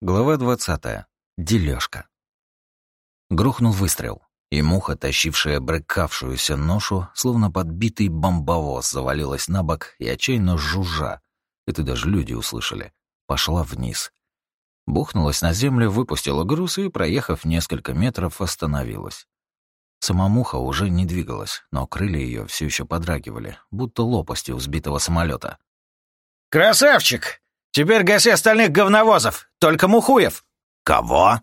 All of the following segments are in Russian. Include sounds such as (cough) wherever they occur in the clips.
Глава 20. Дележка. Грохнул выстрел, и муха, тащившая брыкавшуюся ношу, словно подбитый бомбовоз, завалилась на бок и отчаянно жужжа, это даже люди услышали, пошла вниз. Бухнулась на землю, выпустила груз и, проехав несколько метров, остановилась. Сама муха уже не двигалась, но крылья ее все еще подрагивали, будто лопасти у сбитого самолета. «Красавчик! Теперь гаси остальных говновозов, только мухуев!» «Кого?»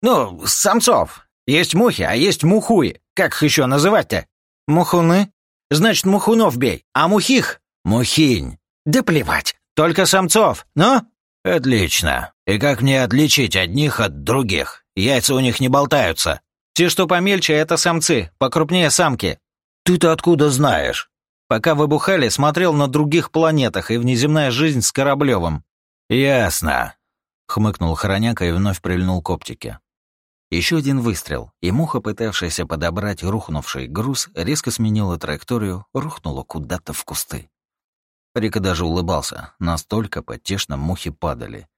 «Ну, самцов. Есть мухи, а есть мухуи. Как их еще называть-то?» «Мухуны? Значит, мухунов бей, а мухих?» «Мухинь». «Да плевать, только самцов, ну?» «Отлично. И как мне отличить одних от других? Яйца у них не болтаются». Те, что помельче, это самцы, покрупнее самки. Ты-то откуда знаешь? Пока выбухали, смотрел на других планетах и внеземная жизнь с Кораблевым. Ясно. Хмыкнул Хороняка и вновь прильнул к оптике. Еще один выстрел, и муха, пытавшаяся подобрать рухнувший груз, резко сменила траекторию, рухнула куда-то в кусты. Рика даже улыбался, настолько потешно мухи падали.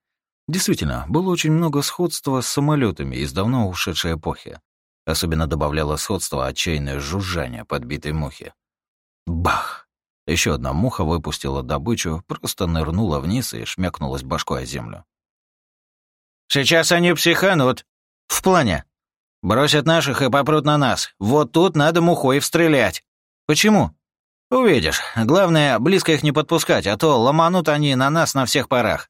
Действительно, было очень много сходства с самолетами из давно ушедшей эпохи. Особенно добавляло сходство отчаянное жужжание подбитой мухи. Бах! Еще одна муха выпустила добычу, просто нырнула вниз и шмякнулась башкой о землю. «Сейчас они психанут. В плане. Бросят наших и попрут на нас. Вот тут надо мухой встрелять. Почему? Увидишь. Главное, близко их не подпускать, а то ломанут они на нас на всех парах.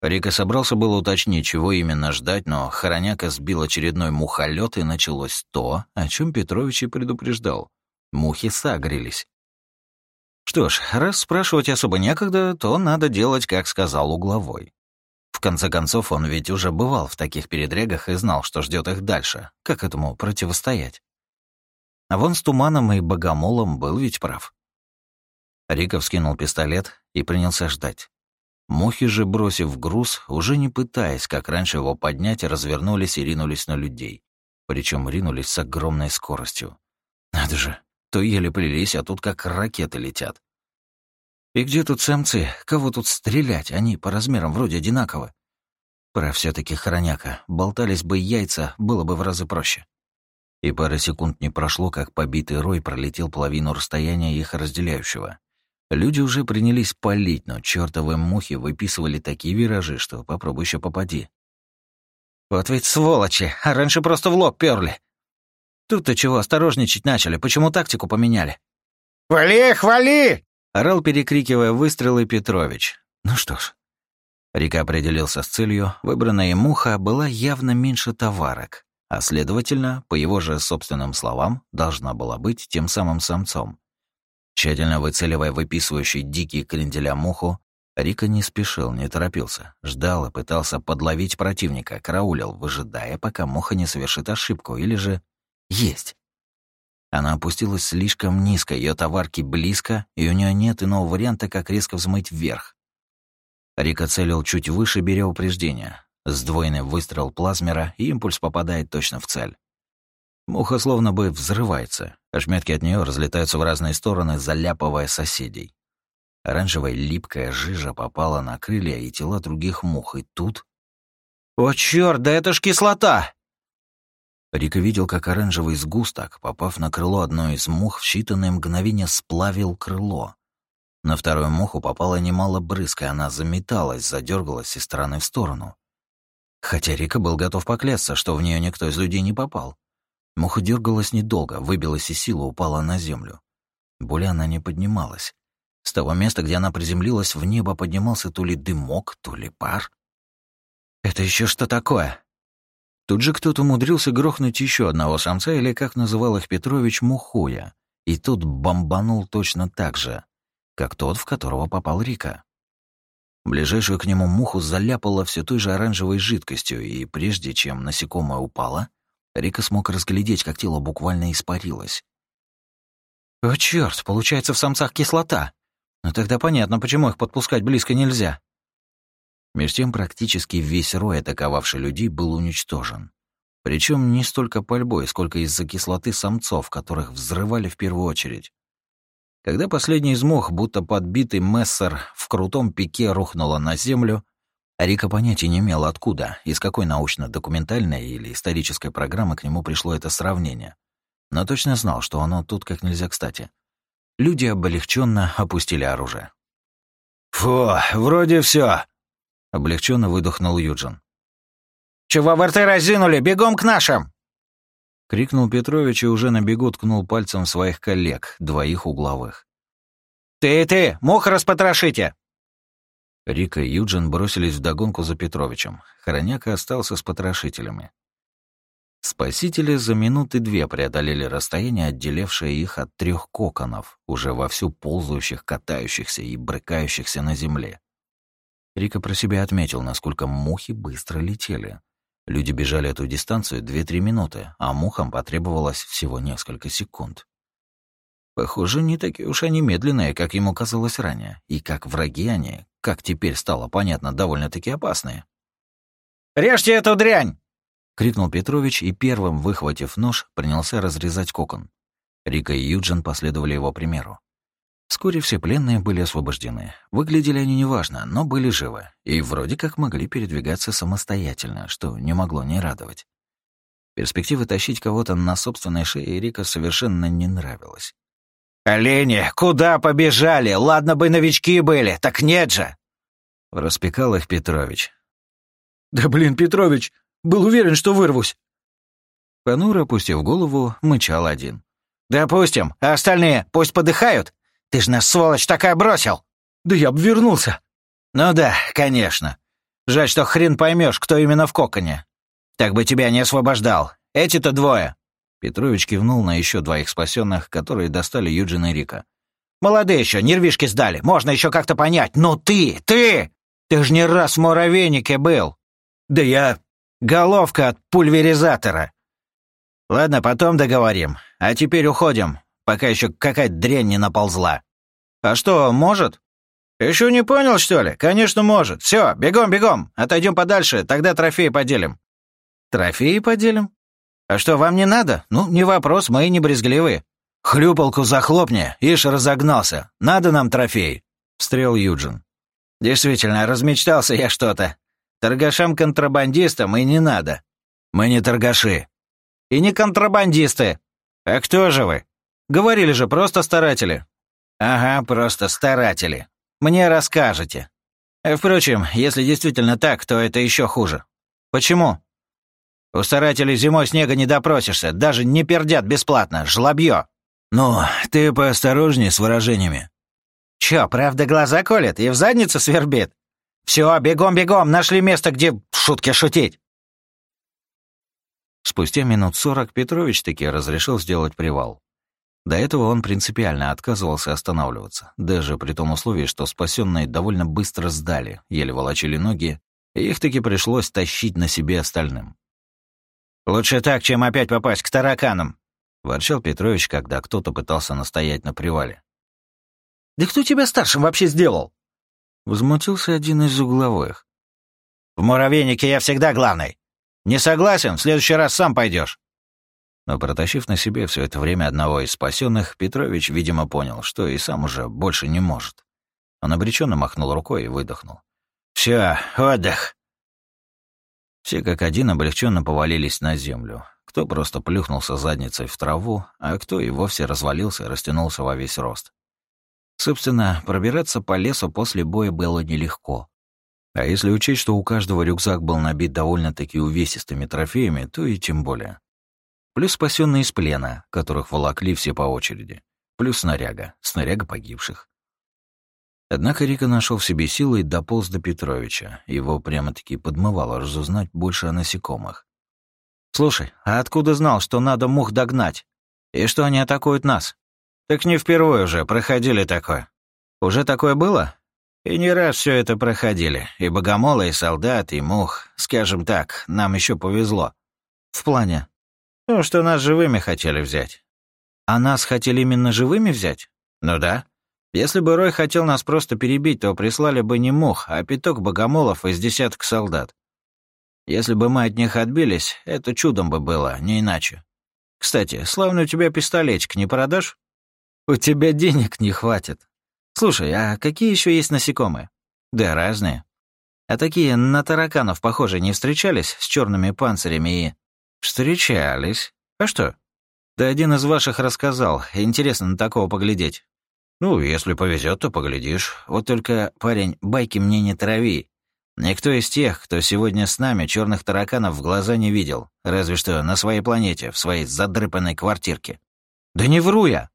Рика собрался было уточнить, чего именно ждать, но Хороняка сбил очередной мухолет, и началось то, о чем Петрович и предупреждал. Мухи сагрились. Что ж, раз спрашивать особо некогда, то надо делать, как сказал угловой. В конце концов, он ведь уже бывал в таких передрягах и знал, что ждет их дальше. Как этому противостоять? А вон с Туманом и Богомолом был ведь прав. Рика вскинул пистолет и принялся ждать. Мухи же, бросив груз, уже не пытаясь, как раньше его поднять, развернулись и ринулись на людей. Причем ринулись с огромной скоростью. Надо же, то еле плелись, а тут как ракеты летят. И где тут самцы? Кого тут стрелять? Они по размерам вроде одинаковы. Про все таки хороняка. Болтались бы яйца, было бы в разы проще. И пары секунд не прошло, как побитый рой пролетел половину расстояния их разделяющего. Люди уже принялись палить, но чертовы мухи выписывали такие виражи, что попробуй еще попади. Вот ведь сволочи, а раньше просто в лоб перли. Тут-то чего осторожничать начали, почему тактику поменяли? «Вали их, вали!» — орал, перекрикивая выстрелы Петрович. Ну что ж. Рика определился с целью, выбранная муха была явно меньше товарок, а следовательно, по его же собственным словам, должна была быть тем самым самцом. Тщательно выцеливая выписывающий дикие кренделя муху, Рика не спешил, не торопился, ждал и пытался подловить противника, караулил, выжидая, пока муха не совершит ошибку, или же есть. Она опустилась слишком низко, ее товарки близко, и у нее нет иного варианта, как резко взмыть вверх. Рика целил чуть выше, беря упреждение. Сдвоенный выстрел плазмера, и импульс попадает точно в цель. Муха словно бы взрывается. Ошметки от нее разлетаются в разные стороны, заляпывая соседей. Оранжевая липкая жижа попала на крылья и тела других мух, и тут... «О, чёрт, да это ж кислота!» Рика видел, как оранжевый сгусток, попав на крыло одной из мух, в считанные мгновения сплавил крыло. На вторую муху попало немало брызг, и она заметалась, задергалась из стороны в сторону. Хотя Рика был готов поклясться, что в нее никто из людей не попал. Муха дергалась недолго, выбилась из силы, упала на землю. Боли она не поднималась. С того места, где она приземлилась, в небо поднимался то ли дымок, то ли пар. «Это еще что такое?» Тут же кто-то умудрился грохнуть еще одного самца, или, как называл их Петрович, мухуя, и тут бомбанул точно так же, как тот, в которого попал Рика. Ближайшую к нему муху заляпало все той же оранжевой жидкостью, и прежде чем насекомое упало, Рика смог разглядеть, как тело буквально испарилось. «О, чёрт, получается, в самцах кислота. Ну тогда понятно, почему их подпускать близко нельзя». Меж тем практически весь рой, атаковавший людей, был уничтожен. Причем не столько пальбой, сколько из-за кислоты самцов, которых взрывали в первую очередь. Когда последний из мох, будто подбитый мессер, в крутом пике рухнула на землю, Рика понятия не имел, откуда, из какой научно-документальной или исторической программы к нему пришло это сравнение. Но точно знал, что оно тут как нельзя кстати. Люди облегченно опустили оружие. «Фу, вроде все, облегченно выдохнул Юджин. «Чего вы рты разинули? Бегом к нашим!» — крикнул Петрович и уже на бегу ткнул пальцем своих коллег, двоих угловых. «Ты и ты, мух распотрошите!» Рика и Юджин бросились вдогонку за Петровичем. Хороняка остался с потрошителями. Спасители за минуты две преодолели расстояние, отделявшее их от трех коконов, уже вовсю ползающих, катающихся и брыкающихся на земле. Рика про себя отметил, насколько мухи быстро летели. Люди бежали эту дистанцию 2-3 минуты, а мухам потребовалось всего несколько секунд. Похоже, не такие уж они медленные, как ему казалось ранее, и как враги они, как теперь стало понятно, довольно-таки опасные. «Режьте эту дрянь!» — крикнул Петрович и первым, выхватив нож, принялся разрезать кокон. Рика и Юджин последовали его примеру. Вскоре все пленные были освобождены. Выглядели они неважно, но были живы, и вроде как могли передвигаться самостоятельно, что не могло не радовать. Перспектива тащить кого-то на собственной шее Рика совершенно не нравилась. «Олени, куда побежали? Ладно бы новички были, так нет же!» Распекал их Петрович. «Да блин, Петрович, был уверен, что вырвусь!» Понуро, опустив голову, мычал один. «Допустим, а остальные пусть подыхают? Ты ж нас, сволочь, такая бросил!» «Да я обвернулся!» «Ну да, конечно. Жаль, что хрен поймешь, кто именно в коконе. Так бы тебя не освобождал. Эти-то двое. Петрович кивнул на еще двоих спасенных, которые достали Юджина и Рика. «Молодые еще, нервишки сдали, можно еще как-то понять. Но ты, ты! Ты же не раз в муравейнике был!» «Да я...» «Головка от пульверизатора!» «Ладно, потом договорим. А теперь уходим, пока еще какая-то дрянь не наползла». «А что, может?» «Еще не понял, что ли? Конечно, может. Все, бегом, бегом. Отойдем подальше, тогда трофеи поделим». «Трофеи поделим?» А что, вам не надо? Ну, не вопрос, мы не брезгливые. Хлюпалку захлопни, ишь разогнался. Надо нам трофей. Встрел Юджин. Действительно, размечтался я что-то. Торгашам-контрабандистам и не надо. Мы не торгаши. И не контрабандисты. А кто же вы? Говорили же, просто старатели. Ага, просто старатели. Мне расскажете. Впрочем, если действительно так, то это еще хуже. Почему? У старателей зимой снега не допросишься, даже не пердят бесплатно, жлобье. Ну, ты поосторожнее с выражениями. Чё, правда глаза колет и в задницу свербит? Все, бегом-бегом, нашли место, где шутки шутить. Спустя минут сорок Петрович таки разрешил сделать привал. До этого он принципиально отказывался останавливаться, даже при том условии, что спасенные довольно быстро сдали, еле волочили ноги, и их таки пришлось тащить на себе остальным. «Лучше так, чем опять попасть к тараканам», — ворчал Петрович, когда кто-то пытался настоять на привале. «Да кто тебя старшим вообще сделал?» Возмутился один из угловых. «В муравейнике я всегда главный. Не согласен, в следующий раз сам пойдешь. Но протащив на себе все это время одного из спасенных, Петрович, видимо, понял, что и сам уже больше не может. Он обреченно махнул рукой и выдохнул. «Все, отдых. Все как один облегченно повалились на землю. Кто просто плюхнулся задницей в траву, а кто и вовсе развалился и растянулся во весь рост. Собственно, пробираться по лесу после боя было нелегко. А если учесть, что у каждого рюкзак был набит довольно-таки увесистыми трофеями, то и тем более. Плюс спасенные из плена, которых волокли все по очереди. Плюс снаряга, снаряга погибших. Однако Рика нашел в себе силы и дополз до Петровича. Его прямо-таки подмывало разузнать больше о насекомых. «Слушай, а откуда знал, что надо мух догнать? И что они атакуют нас? Так не впервые уже проходили такое. Уже такое было? И не раз все это проходили. И богомолы, и солдат, и мух. Скажем так, нам еще повезло. В плане? Ну, что нас живыми хотели взять. А нас хотели именно живыми взять? Ну да. Если бы Рой хотел нас просто перебить, то прислали бы не мух, а пяток богомолов из десяток солдат. Если бы мы от них отбились, это чудом бы было, не иначе. Кстати, славный у тебя пистолетик, не продашь? У тебя денег не хватит. Слушай, а какие еще есть насекомые? Да разные. А такие на тараканов, похоже, не встречались с черными панцирями и... Встречались. А что? Да один из ваших рассказал. Интересно на такого поглядеть. Ну, если повезет, то поглядишь. Вот только, парень, байки мне не трави. Никто из тех, кто сегодня с нами, черных тараканов в глаза не видел. Разве что на своей планете, в своей задрыпанной квартирке. Да не вру я!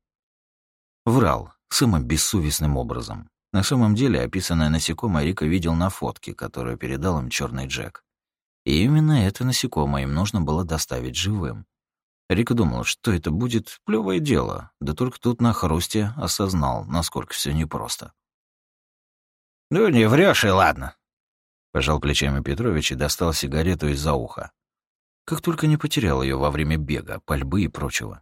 Врал, самым бессовестным образом. На самом деле, описанное насекомое Рика видел на фотке, которую передал им черный Джек. И именно это насекомое им нужно было доставить живым. Рика думал, что это будет плевое дело, да только тут на хрусте осознал, насколько все непросто. «Ну, не врешь и ладно», — пожал плечами Петрович и достал сигарету из-за уха. Как только не потерял ее во время бега, пальбы и прочего.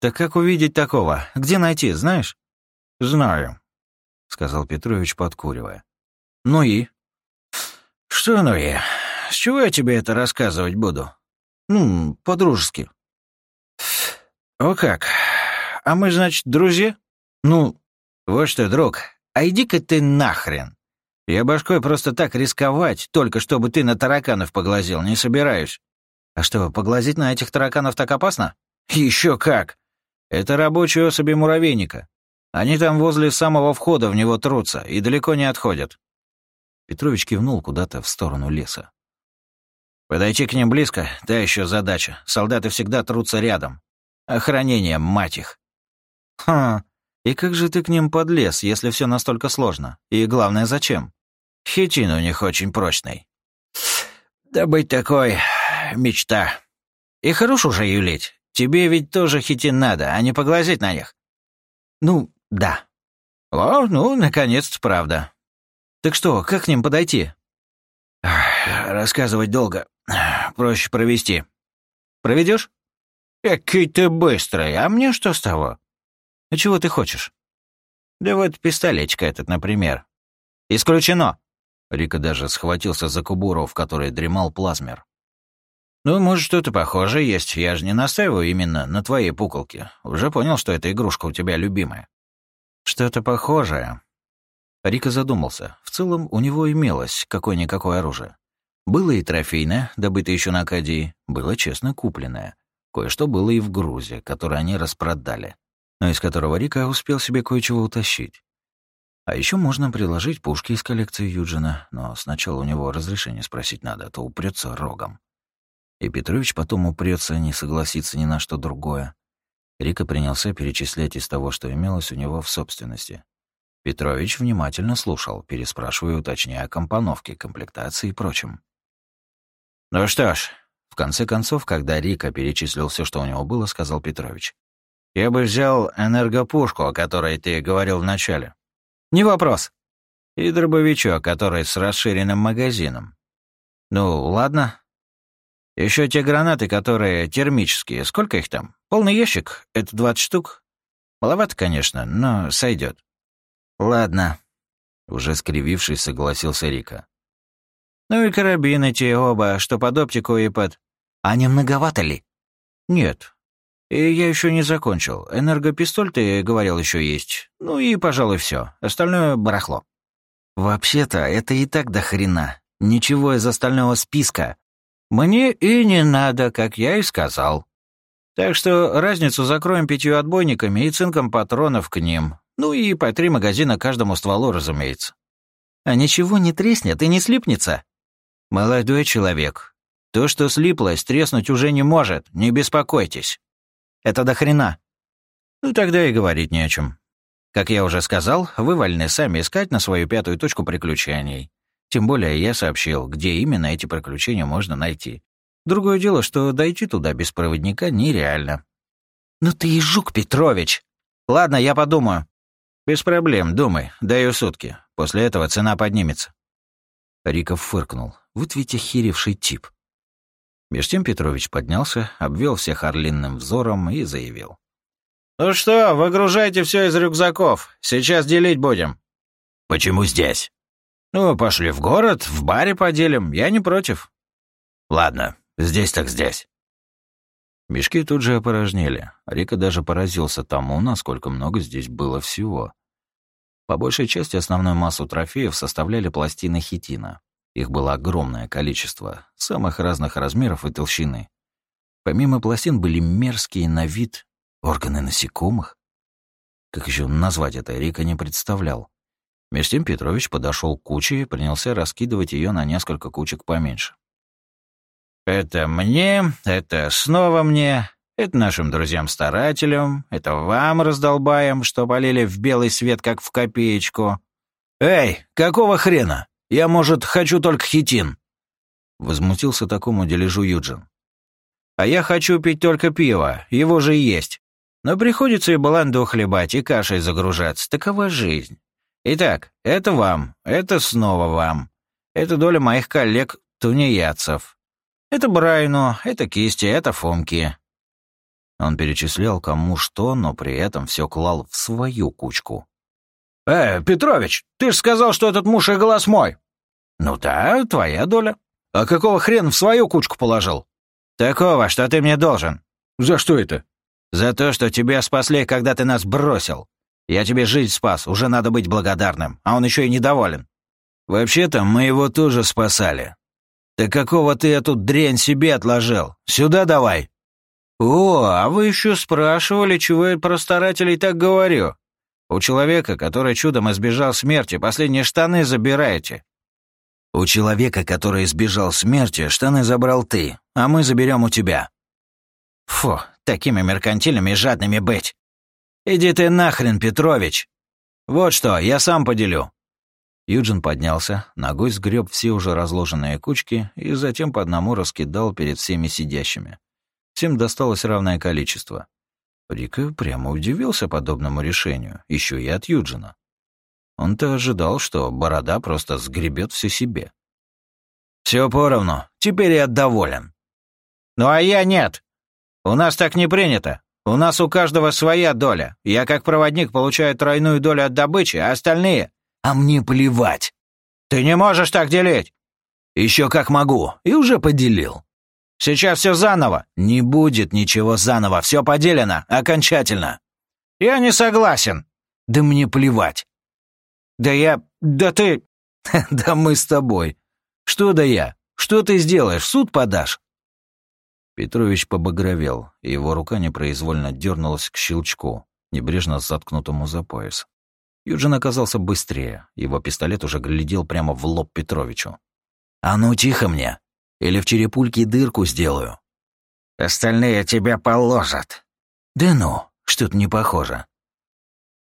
«Так как увидеть такого? Где найти, знаешь?» «Знаю», — сказал Петрович, подкуривая. «Ну и?» «Что ну и? С чего я тебе это рассказывать буду?» Ну, по-дружески. О как? А мы, значит, друзья? Ну, вот что, друг, а иди-ка ты нахрен. Я башкой просто так рисковать, только чтобы ты на тараканов поглазел, не собираюсь. А что, поглазить на этих тараканов так опасно? Еще как. Это рабочие особи муравейника. Они там возле самого входа в него трутся и далеко не отходят. Петрович кивнул куда-то в сторону леса. Подойти к ним близко — та еще задача. Солдаты всегда трутся рядом. Охранение, мать их. Ха, и как же ты к ним подлез, если все настолько сложно? И главное, зачем? Хитин у них очень прочный. Да быть такой — мечта. И хорош уже юлить. Тебе ведь тоже хитин надо, а не поглазеть на них. Ну, да. О, ну, наконец-то правда. Так что, как к ним подойти? Рассказывать долго. Проще провести. Проведешь? Какой ты быстрый, а мне что с того? А чего ты хочешь? Да вот пистолетчик этот, например. Исключено. Рика даже схватился за кубуру, в которой дремал плазмер. «Ну, может, что-то похожее есть. Я же не настаиваю именно на твоей пуколке. Уже понял, что эта игрушка у тебя любимая». «Что-то похожее». Рика задумался. В целом, у него имелось какое-никакое оружие. Было и трофейное, добытое еще на Акадии, было честно купленное. Кое-что было и в грузе, которое они распродали, но из которого Рика успел себе кое-чего утащить. А еще можно приложить пушки из коллекции Юджина, но сначала у него разрешение спросить надо, а то упрется рогом. И Петрович потом упрется, не согласится ни на что другое. Рика принялся перечислять из того, что имелось у него в собственности. Петрович внимательно слушал, переспрашивая, уточняя о компоновке, комплектации и прочем. «Ну что ж», в конце концов, когда Рика перечислил все, что у него было, сказал Петрович. «Я бы взял энергопушку, о которой ты говорил вначале». «Не вопрос». «И дробовичок, который с расширенным магазином». «Ну, ладно». Еще те гранаты, которые термические. Сколько их там? Полный ящик? Это 20 штук? Маловато, конечно, но сойдет. Ладно. Уже скривившись, согласился Рика. Ну и карабины те оба, что под оптику и под... А не многовато ли? Нет. И я еще не закончил. Энергопистоль, ты говорил, еще есть. Ну и, пожалуй, все. Остальное — барахло. Вообще-то, это и так до хрена. Ничего из остального списка. Мне и не надо, как я и сказал. Так что разницу закроем пятью отбойниками и цинком патронов к ним. Ну и по три магазина каждому стволу, разумеется. А ничего не треснет и не слипнется? «Молодой человек, то, что слиплось, треснуть уже не может, не беспокойтесь». «Это до хрена». «Ну, тогда и говорить не о чем. Как я уже сказал, вы вольны сами искать на свою пятую точку приключений. Тем более я сообщил, где именно эти приключения можно найти. Другое дело, что дойти туда без проводника нереально». «Ну ты и жук, Петрович! Ладно, я подумаю». «Без проблем, думай, даю сутки. После этого цена поднимется». Риков фыркнул. Вот ведь охеревший тип. Меж тем Петрович поднялся, обвел всех орлинным взором и заявил. «Ну что, выгружайте все из рюкзаков. Сейчас делить будем». «Почему здесь?» «Ну, пошли в город, в баре поделим. Я не против». «Ладно, здесь так здесь». Мешки тут же опорожнели. Рика даже поразился тому, насколько много здесь было всего. По большей части основную массу трофеев составляли пластины хитина. Их было огромное количество, самых разных размеров и толщины. Помимо пластин были мерзкие на вид органы насекомых. Как еще назвать это, Рика не представлял. Меж тем Петрович подошел к куче и принялся раскидывать ее на несколько кучек поменьше. «Это мне, это снова мне, это нашим друзьям-старателям, это вам раздолбаем, что полили в белый свет, как в копеечку. Эй, какого хрена? Я, может, хочу только хитин?» Возмутился такому дележу Юджин. «А я хочу пить только пиво, его же есть. Но приходится и баланду хлебать, и кашей загружаться. Такова жизнь. Итак, это вам, это снова вам. Это доля моих коллег-тунеядцев. Это Брайну, это Кисти, это Фомки». Он перечислял кому что, но при этом все клал в свою кучку. «Э, Петрович, ты ж сказал, что этот муж и голос мой!» «Ну да, твоя доля. А какого хрена в свою кучку положил?» «Такого, что ты мне должен». «За что это?» «За то, что тебя спасли, когда ты нас бросил. Я тебе жизнь спас, уже надо быть благодарным, а он еще и недоволен». «Вообще-то мы его тоже спасали. Да какого ты эту дрянь себе отложил? Сюда давай!» «О, а вы еще спрашивали, чего я про старателей так говорю? У человека, который чудом избежал смерти, последние штаны забираете». «У человека, который избежал смерти, штаны забрал ты, а мы заберем у тебя». «Фу, такими меркантильными и жадными быть. Иди ты нахрен, Петрович. Вот что, я сам поделю». Юджин поднялся, ногой сгреб все уже разложенные кучки и затем по одному раскидал перед всеми сидящими. Всем досталось равное количество. Рика прямо удивился подобному решению, еще и от Юджина. Он-то ожидал, что борода просто сгребет все себе. Все поровну, теперь я доволен. Ну а я нет. У нас так не принято. У нас у каждого своя доля. Я как проводник получаю тройную долю от добычи, а остальные... А мне плевать. Ты не можешь так делить. Еще как могу, и уже поделил. Сейчас все заново. Не будет ничего заново, все поделено, окончательно. Я не согласен. Да мне плевать. Да я... Да ты... (laughs) Да мы с тобой. Что да я? Что ты сделаешь? Суд подашь? Петрович побагровел, и его рука непроизвольно дернулась к щелчку, небрежно заткнутому за пояс. Юджин оказался быстрее, его пистолет уже глядел прямо в лоб Петровичу. «А ну, тихо мне! Или в черепульке дырку сделаю!» «Остальные тебя положат!» «Да ну, что-то не похоже!»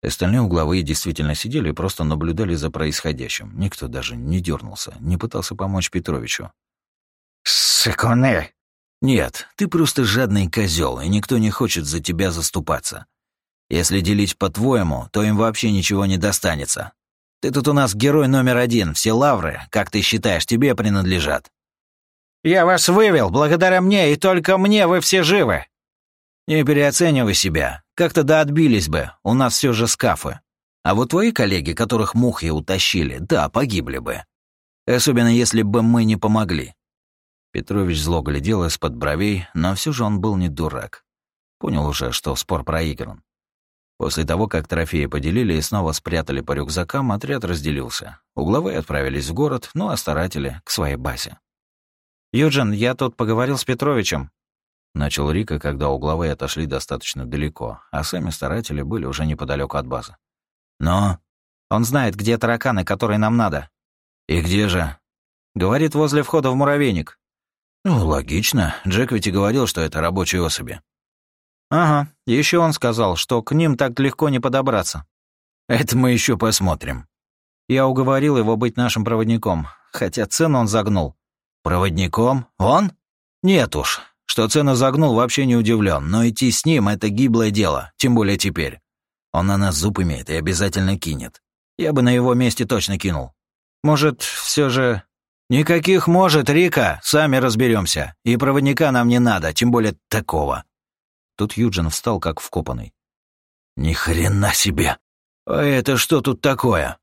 Остальные угловые действительно сидели и просто наблюдали за происходящим. Никто даже не дернулся, не пытался помочь Петровичу. «Сыкуны!» «Нет, ты просто жадный козел, и никто не хочет за тебя заступаться. Если делить по-твоему, то им вообще ничего не достанется. Ты тут у нас герой номер один, все лавры, как ты считаешь, тебе принадлежат». «Я вас вывел, благодаря мне, и только мне вы все живы!» «Не переоценивай себя. Как-то да отбились бы, у нас все же скафы. А вот твои коллеги, которых мухи утащили, да, погибли бы. Особенно если бы мы не помогли». Петрович зло глядел из-под бровей, но все же он был не дурак. Понял уже, что спор проигран. После того, как трофеи поделили и снова спрятали по рюкзакам, отряд разделился. Угловые отправились в город, ну а старатели — к своей базе. «Юджин, я тут поговорил с Петровичем», Начал Рика, когда угловые отошли достаточно далеко, а сами старатели были уже неподалеку от базы. «Но...» «Он знает, где тараканы, которые нам надо». «И где же?» «Говорит, возле входа в муравейник». «Ну, логично. Джек ведь и говорил, что это рабочие особи». «Ага. Еще он сказал, что к ним так легко не подобраться». «Это мы еще посмотрим». Я уговорил его быть нашим проводником, хотя цену он загнул. «Проводником? Он? Нет уж. Что цену загнул, вообще не удивлен, но идти с ним — это гиблое дело, тем более теперь. Он на нас зуб имеет и обязательно кинет. Я бы на его месте точно кинул. Может, все же... Никаких может, Рика, сами разберемся. И проводника нам не надо, тем более такого. Тут Юджин встал как вкопанный. Ни хрена себе! А это что тут такое?